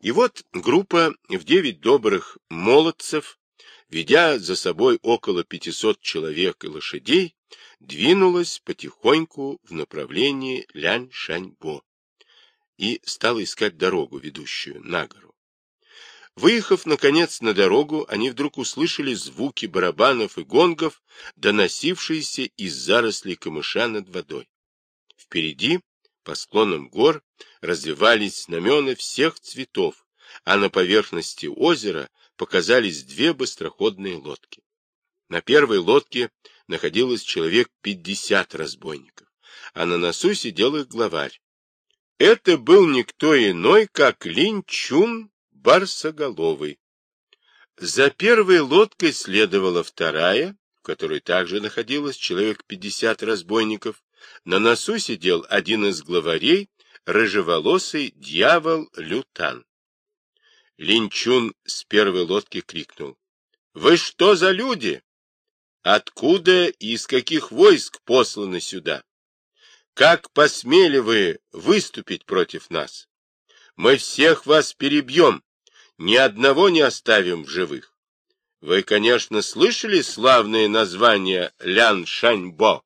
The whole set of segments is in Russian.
И вот группа в девять добрых молодцев, ведя за собой около 500 человек и лошадей, двинулась потихоньку в направлении Лянь-Шаньбо и стала искать дорогу, ведущую на гору. Выехав, наконец, на дорогу, они вдруг услышали звуки барабанов и гонгов, доносившиеся из зарослей камыша над водой. Впереди, по склонам гор, развивались знамена всех цветов, а на поверхности озера показались две быстроходные лодки. На первой лодке находилось человек пятьдесят разбойников, а на носу сидел их главарь. Это был никто иной, как Лин Чун Барсоголовый. За первой лодкой следовала вторая, в которой также находилось человек пятьдесят разбойников. На носу сидел один из главарей, рыжеволосый дьявол Лютан. Линчун с первой лодки крикнул. — Вы что за люди? Откуда и из каких войск посланы сюда? Как посмели вы выступить против нас? Мы всех вас перебьем, ни одного не оставим в живых. Вы, конечно, слышали славное название Лян Шаньбо?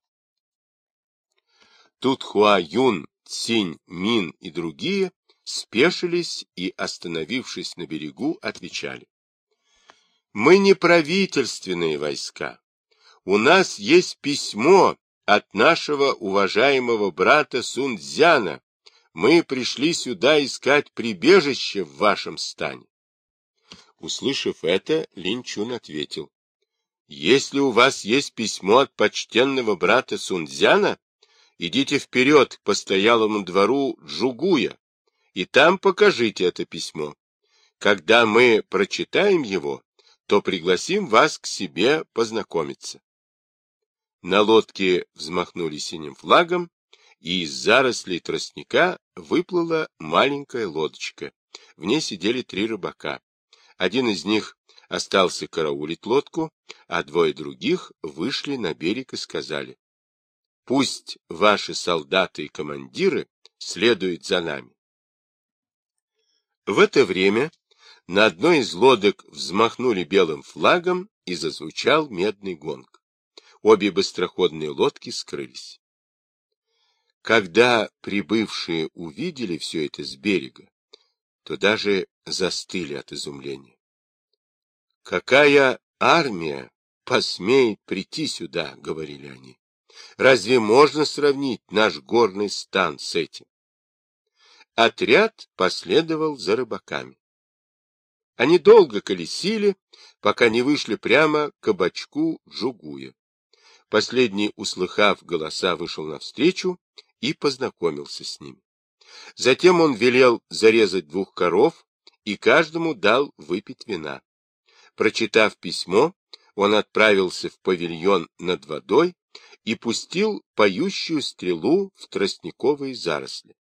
Тут Хуа Юн, Цинь Мин и другие спешились и, остановившись на берегу, отвечали. Мы не правительственные войска. У нас есть письмо от нашего уважаемого брата Сунцзяна. Мы пришли сюда искать прибежище в вашем стане. Услышав это, Линчун ответил. Если у вас есть письмо от почтенного брата Сунцзяна, идите вперед к постоялому двору Джугуя и там покажите это письмо. Когда мы прочитаем его, то пригласим вас к себе познакомиться. На лодке взмахнули синим флагом, и из зарослей тростника выплыла маленькая лодочка. В ней сидели три рыбака. Один из них остался караулить лодку, а двое других вышли на берег и сказали, «Пусть ваши солдаты и командиры следуют за нами. В это время на одной из лодок взмахнули белым флагом и зазвучал медный гонг. Обе быстроходные лодки скрылись. Когда прибывшие увидели все это с берега, то даже застыли от изумления. «Какая армия посмеет прийти сюда?» — говорили они. «Разве можно сравнить наш горный стан с этим?» Отряд последовал за рыбаками. Они долго колесили, пока не вышли прямо к кабачку Джугуя. Последний, услыхав голоса, вышел навстречу и познакомился с ними. Затем он велел зарезать двух коров и каждому дал выпить вина. Прочитав письмо, он отправился в павильон над водой и пустил поющую стрелу в тростниковые заросли.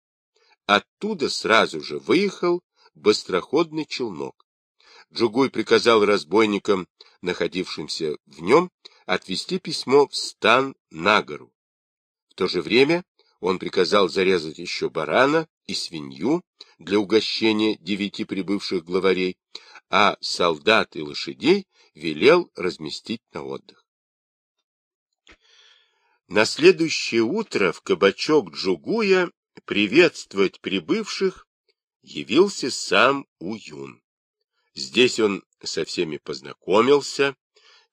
Оттуда сразу же выехал быстроходный челнок. Джугуй приказал разбойникам, находившимся в нем, отвезти письмо в стан на гору. В то же время он приказал зарезать еще барана и свинью для угощения девяти прибывших главарей, а солдат и лошадей велел разместить на отдых. На следующее утро в кабачок Джугуя приветствовать прибывших явился сам Уюн. Здесь он со всеми познакомился,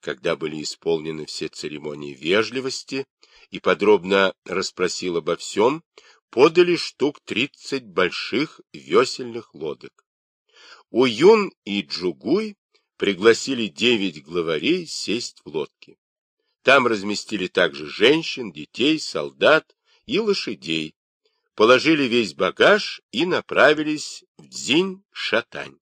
когда были исполнены все церемонии вежливости, и подробно расспросил обо всем, подали штук тридцать больших весельных лодок. Уюн и Джугуй пригласили девять главарей сесть в лодки. Там разместили также женщин, детей, солдат и лошадей, положили весь багаж и направились в Дзинь-Шатань.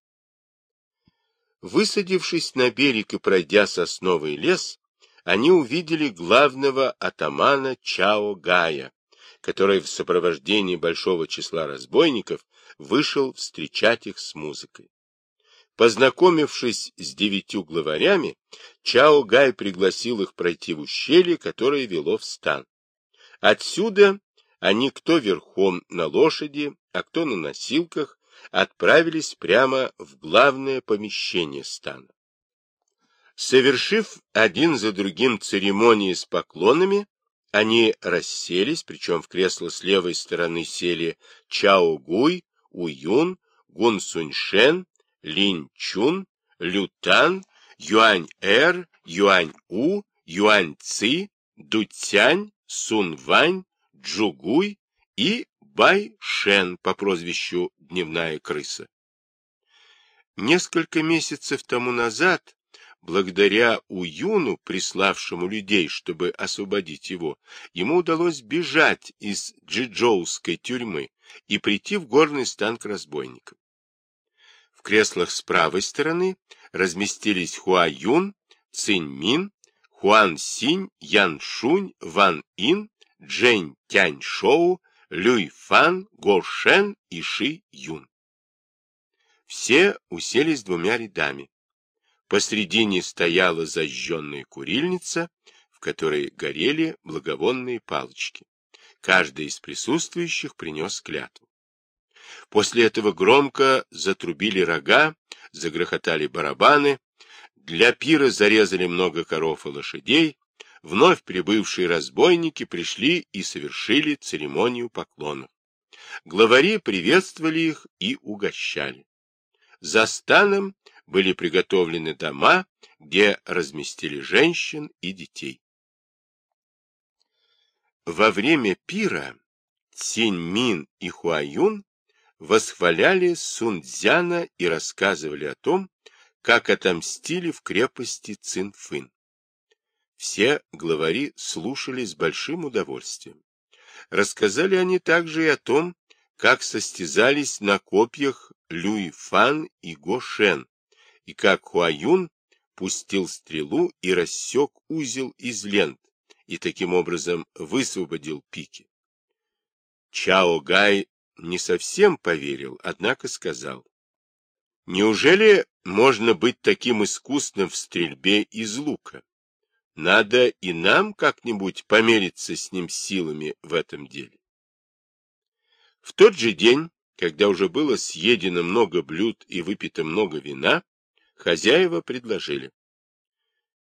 Высадившись на берег и пройдя сосновый лес, они увидели главного атамана Чао Гая, который в сопровождении большого числа разбойников вышел встречать их с музыкой. Познакомившись с девятью главарями, Чао Гай пригласил их пройти в ущелье, которое вело в стан. Отсюда они кто верхом на лошади, а кто на носилках, отправились прямо в главное помещение стана. Совершив один за другим церемонии с поклонами, они расселись, причем в кресло с левой стороны сели Чао Гуй, Уюн, Гун Суньшен, Линь Чун, Лютан, Юань Эр, Юань У, Юань Ци, Дуцянь, Сун Вань, Джугуй и Бай Шен по прозвищу Дневная крыса. Несколько месяцев тому назад Благодаря Уюну, приславшему людей, чтобы освободить его, ему удалось бежать из джиджоуской тюрьмы и прийти в горный стан к разбойникам. Креслах с правой стороны разместились Хуа Юн, Цинь Мин, Хуан Синь, Ян Шунь, Ван Ин, Джень Тянь Шоу, Люй Фан, Го Шен и Ши Юн. Все уселись двумя рядами Посредине стояла зажженная курильница, в которой горели благовонные палочки. Каждый из присутствующих принес клятву. После этого громко затрубили рога, загрохотали барабаны, для пира зарезали много коров и лошадей, вновь прибывшие разбойники пришли и совершили церемонию поклонов. Главари приветствовали их и угощали. За станом были приготовлены дома, где разместили женщин и детей. Во время пира Цинь-Мин и Хуаюн восхваляли Сунцзяна и рассказывали о том, как отомстили в крепости Цинфын. Все главари слушали с большим удовольствием. Рассказали они также и о том, как состязались на копьях Люй Фан и Го Шен, и как Хуаюн пустил стрелу и рассек узел из лент, и таким образом высвободил пики. Чао Гай не совсем поверил, однако сказал, «Неужели можно быть таким искусным в стрельбе из лука? Надо и нам как-нибудь помериться с ним силами в этом деле». В тот же день, когда уже было съедено много блюд и выпито много вина, Хозяева предложили.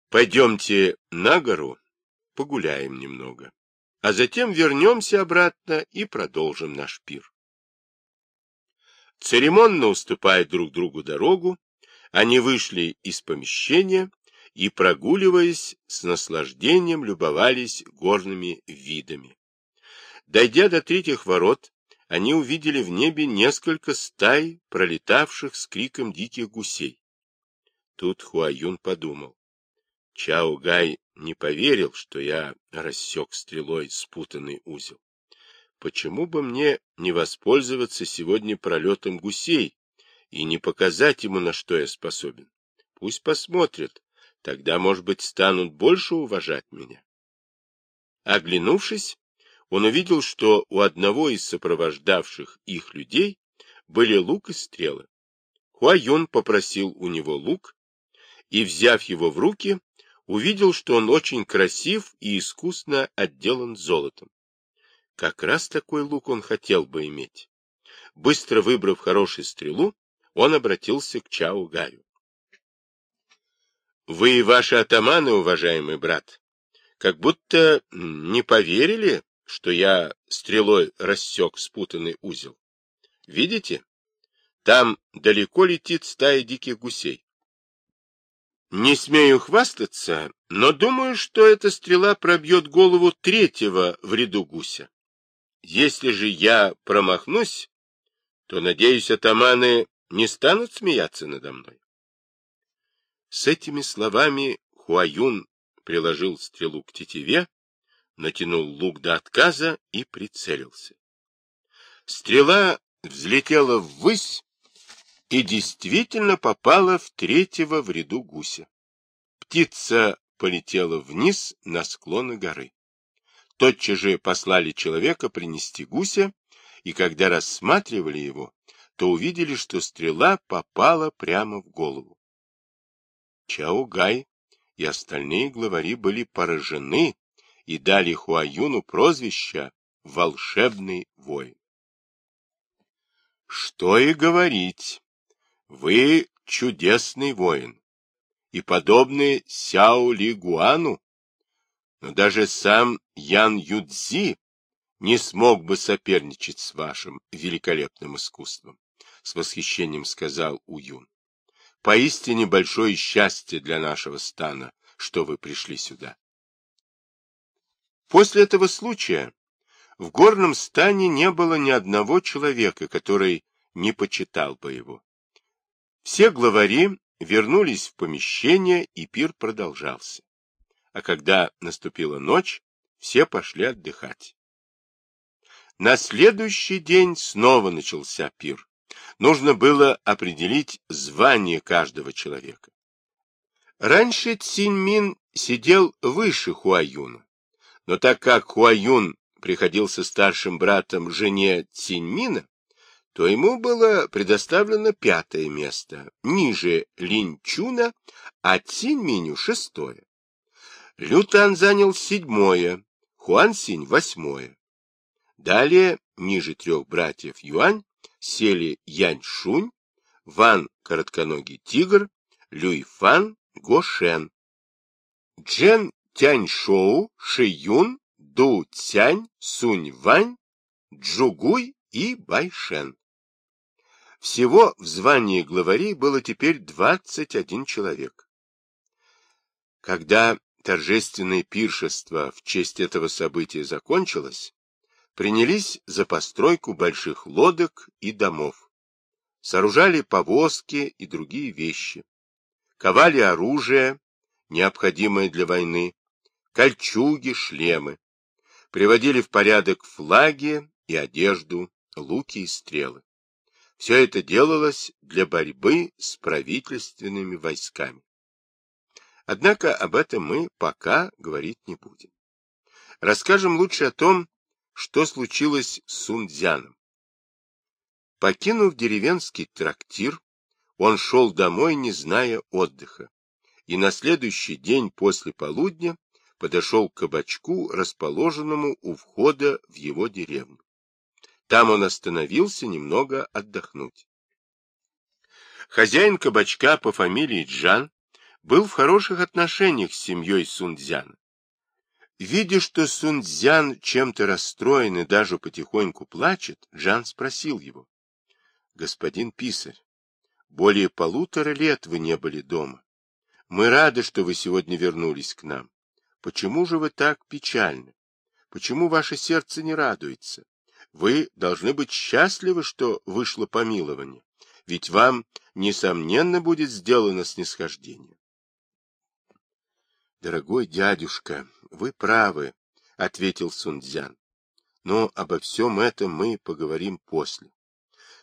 Пойдемте на гору, погуляем немного, а затем вернемся обратно и продолжим наш пир. Церемонно уступая друг другу дорогу, они вышли из помещения и, прогуливаясь, с наслаждением любовались горными видами. Дойдя до третьих ворот, они увидели в небе несколько стай, пролетавших с криком диких гусей. Тут Хуаюн подумал. Чао Гай не поверил, что я рассек стрелой спутанный узел. Почему бы мне не воспользоваться сегодня пролетом гусей и не показать ему, на что я способен? Пусть посмотрят, тогда, может быть, станут больше уважать меня. Оглянувшись, он увидел, что у одного из сопровождавших их людей были лук и стрелы. Хуаюн попросил у него лук и, взяв его в руки, увидел, что он очень красив и искусно отделан золотом. Как раз такой лук он хотел бы иметь. Быстро выбрав хорошую стрелу, он обратился к Чао Гаю. Вы и ваши атаманы, уважаемый брат, как будто не поверили, что я стрелой рассек спутанный узел. Видите? Там далеко летит стая диких гусей. Не смею хвастаться, но думаю, что эта стрела пробьет голову третьего в ряду гуся. Если же я промахнусь, то, надеюсь, атаманы не станут смеяться надо мной. С этими словами Хуаюн приложил стрелу к тетиве, натянул лук до отказа и прицелился. Стрела взлетела ввысь и действительно попала в третьего в ряду гуся. Птица полетела вниз на склоны горы. Тотчас же послали человека принести гуся, и когда рассматривали его, то увидели, что стрела попала прямо в голову. Чао-Гай и остальные главари были поражены и дали Хуаюну прозвище «Волшебный воин». Что и говорить, вы чудесный воин, и подобный Сяо Ли Гуану, но даже сам Ян Юдзи не смог бы соперничать с вашим великолепным искусством, — с восхищением сказал Уюн. — Поистине большое счастье для нашего стана, что вы пришли сюда. После этого случая в горном стане не было ни одного человека, который не почитал бы его. Все главари вернулись в помещение, и пир продолжался. А когда наступила ночь, все пошли отдыхать. На следующий день снова начался пир. Нужно было определить звание каждого человека. Раньше Циньмин сидел выше Хуаюна, но так как Хуаюн приходился старшим братом жене Циньмина, то ему было предоставлено пятое место, ниже Линчуна, а Циньминю шестое. Лютан занял седьмое, Хуансинь восьмое. Далее, ниже трех братьев Юань, сели Янь-Шунь, Ван Коротконогий Тигр, Люй-Фан, Го-Шен. Джен Тянь-Шоу, Ши-Юн, Ду-Цянь, Сунь-Вань, Джугуй и Байшен. Всего в звании главарей было теперь 21 человек. Когда торжественное пиршество в честь этого события закончилось, принялись за постройку больших лодок и домов. Сооружали повозки и другие вещи. Ковали оружие, необходимое для войны, кольчуги, шлемы. Приводили в порядок флаги и одежду, луки и стрелы. Все это делалось для борьбы с правительственными войсками. Однако об этом мы пока говорить не будем. Расскажем лучше о том, что случилось с Сунцзяном. Покинув деревенский трактир, он шел домой, не зная отдыха, и на следующий день после полудня подошел к кабачку, расположенному у входа в его деревню. Там он остановился немного отдохнуть. Хозяин кабачка по фамилии Джан был в хороших отношениях с семьей Сунцзяна. Видя, что Сунцзян чем-то расстроен и даже потихоньку плачет, Джан спросил его. — Господин писарь, более полутора лет вы не были дома. Мы рады, что вы сегодня вернулись к нам. Почему же вы так печальны? Почему ваше сердце не радуется? Вы должны быть счастливы, что вышло помилование, ведь вам, несомненно, будет сделано снисхождение. Дорогой дядюшка, вы правы, — ответил Сунцзян. Но обо всем этом мы поговорим после.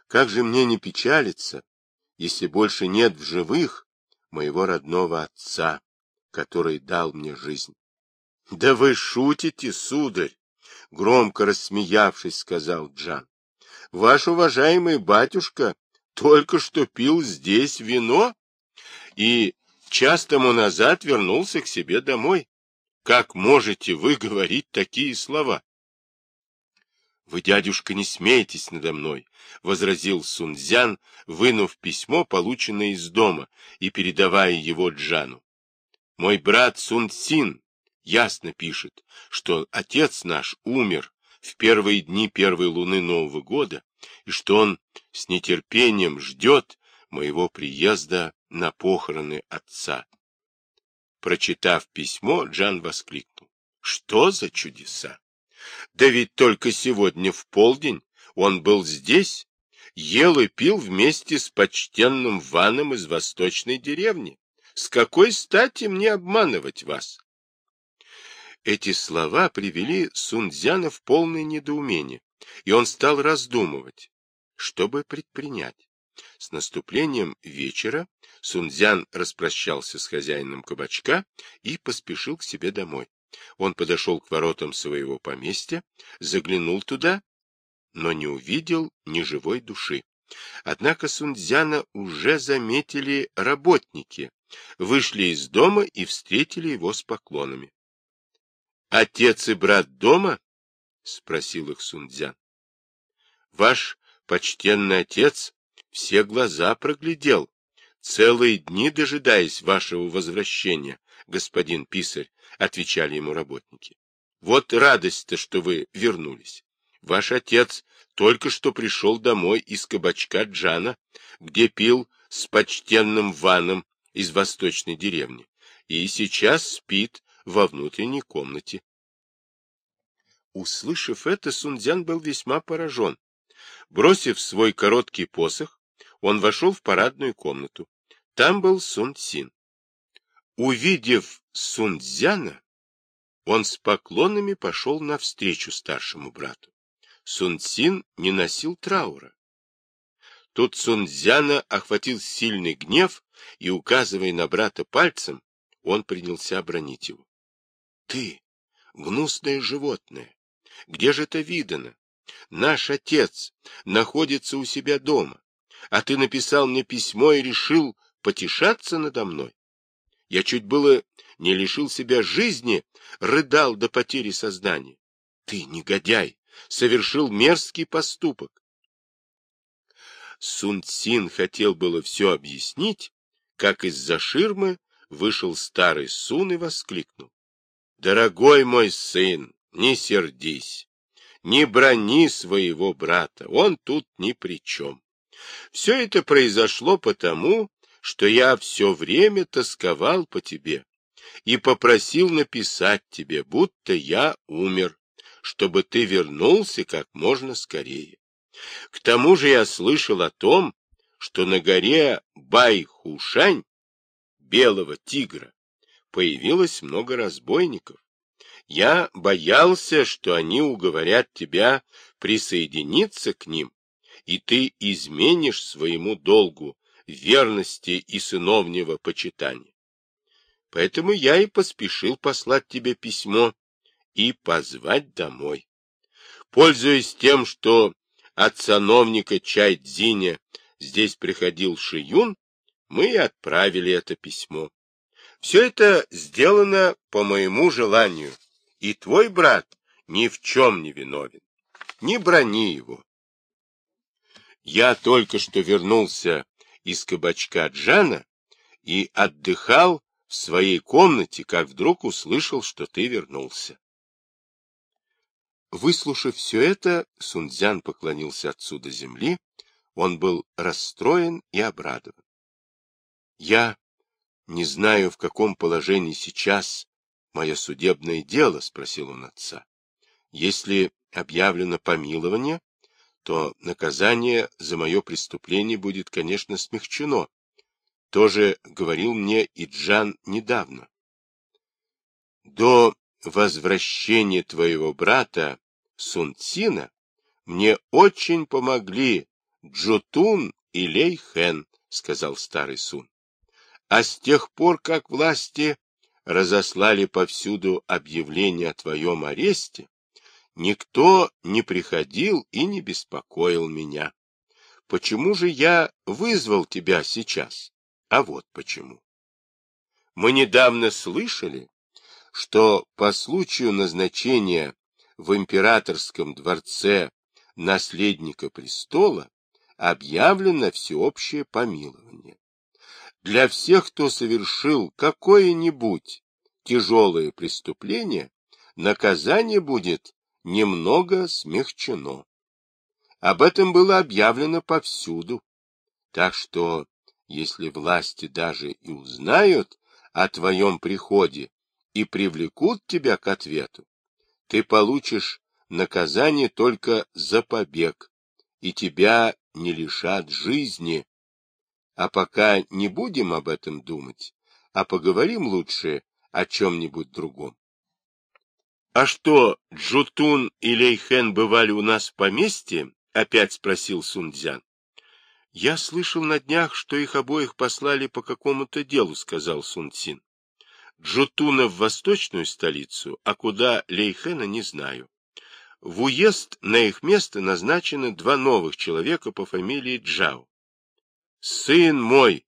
Как же мне не печалиться, если больше нет в живых моего родного отца, который дал мне жизнь? — Да вы шутите, сударь! — громко рассмеявшись, сказал Джан. — Ваш уважаемый батюшка только что пил здесь вино и час тому назад вернулся к себе домой. Как можете вы говорить такие слова? — Вы, дядюшка, не смейтесь надо мной, — возразил Сунцзян, вынув письмо, полученное из дома, и передавая его Джану. — Мой брат Сунцин ясно пишет, что отец наш умер в первые дни первой луны Нового года, и что он с нетерпением ждет моего приезда на похороны отца. Прочитав письмо, Джан воскликнул. Что за чудеса? Да ведь только сегодня в полдень он был здесь, ел и пил вместе с почтенным Ваном из восточной деревни. С какой стати мне обманывать вас? Эти слова привели Сунцзяна в полное недоумение, и он стал раздумывать, что бы предпринять. С наступлением вечера Сунцзян распрощался с хозяином кабачка и поспешил к себе домой. Он подошел к воротам своего поместья, заглянул туда, но не увидел ни живой души. Однако Сунцзяна уже заметили работники, вышли из дома и встретили его с поклонами. — Отец и брат дома? — спросил их Сунцзян. — Ваш почтенный отец все глаза проглядел, целые дни дожидаясь вашего возвращения, господин писарь, — отвечали ему работники. Вот радость-то, что вы вернулись. Ваш отец только что пришел домой из кабачка Джана, где пил с почтенным ваном из восточной деревни, и сейчас спит во внутренней комнате. Услышав это, Сунцзян был весьма поражен. Бросив свой короткий посох, он вошел в парадную комнату. Там был Сун Цин. Увидев Сунцзяна, он с поклонами пошел навстречу старшему брату. Сун Цин не носил траура. Тут Сунцзяна охватил сильный гнев, и, указывая на брата пальцем, он принялся обронить его. — Ты, гнусное животное, где же это видано? Наш отец находится у себя дома, а ты написал мне письмо и решил потешаться надо мной. Я чуть было не лишил себя жизни, рыдал до потери сознания. Ты, негодяй, совершил мерзкий поступок. Сун Цин хотел было все объяснить, как из-за ширмы вышел старый Сун и воскликнул. — Дорогой мой сын, не сердись, не брони своего брата, он тут ни при чем. Все это произошло потому, что я все время тосковал по тебе и попросил написать тебе, будто я умер, чтобы ты вернулся как можно скорее. К тому же я слышал о том, что на горе Байхушань, белого тигра, появилось много разбойников. Я боялся, что они уговорят тебя присоединиться к ним, и ты изменишь своему долгу верности и сыновнего почитания. Поэтому я и поспешил послать тебе письмо и позвать домой. Пользуясь тем, что от сановника Чайдзиня здесь приходил Шиюн, мы и отправили это письмо. Все это сделано по моему желанию, и твой брат ни в чем не виновен. Не брони его. Я только что вернулся из кабачка Джана и отдыхал в своей комнате, как вдруг услышал, что ты вернулся. Выслушав все это, Сунцзян поклонился отцу до земли, он был расстроен и обрадован. Я не знаю, в каком положении сейчас мое судебное дело? — спросил он отца. — Если объявлено помилование, то наказание за мое преступление будет, конечно, смягчено. Тоже говорил мне и Джан недавно. До возвращения твоего брата Сунцина мне очень помогли Джутун и Лейхен, сказал старый Сун. А с тех пор, как власти разослали повсюду объявление о твоем аресте, никто не приходил и не беспокоил меня. Почему же я вызвал тебя сейчас? А вот почему. Мы недавно слышали, что по случаю назначения в императорском дворце наследника престола объявлено всеобщее помилование для всех, кто совершил какое-нибудь тяжелое преступление, наказание будет немного смягчено. Об этом было объявлено повсюду. Так что, если власти даже и узнают о твоем приходе и привлекут тебя к ответу, ты получишь наказание только за побег, и тебя не лишат жизни, а пока не будем об этом думать, а поговорим лучше о чем-нибудь другом. — А что, Джутун и Лейхен бывали у нас в поместье? — опять спросил Сунцзян. — Я слышал на днях, что их обоих послали по какому-то делу, — сказал Сунцин. Джутуна в восточную столицу, а куда Лейхена не знаю. В уезд на их место назначены два новых человека по фамилии Джао. — Сын мой,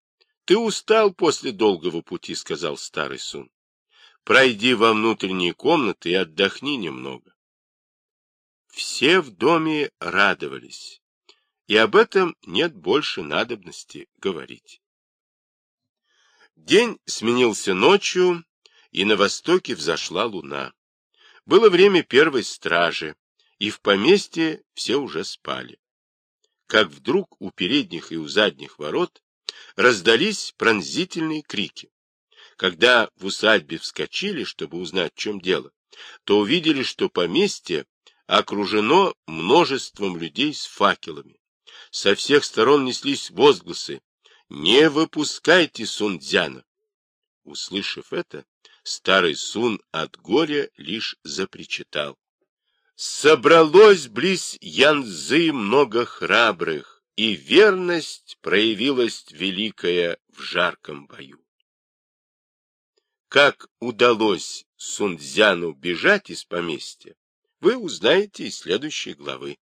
ты устал после долгого пути, — сказал старый Сун. — Пройди во внутренние комнаты и отдохни немного. Все в доме радовались. и об этом нет больше надобности говорить. День сменился ночью, и на востоке взошла луна. Было время первой стражи, и в поместье все уже спали. Как вдруг у передних и у задних ворот раздались пронзительные крики. Когда в усадьбе вскочили, чтобы узнать, в чем дело, то увидели, что поместье окружено множеством людей с факелами. Со всех сторон неслись возгласы «Не выпускайте Сунцзяна!» Услышав это, старый Сун от горя лишь запричитал. Собралось близ Янзы много храбрых, и верность проявилась великая в жарком бою. Как удалось Сунцзяну бежать из поместья, вы узнаете из следующей главы.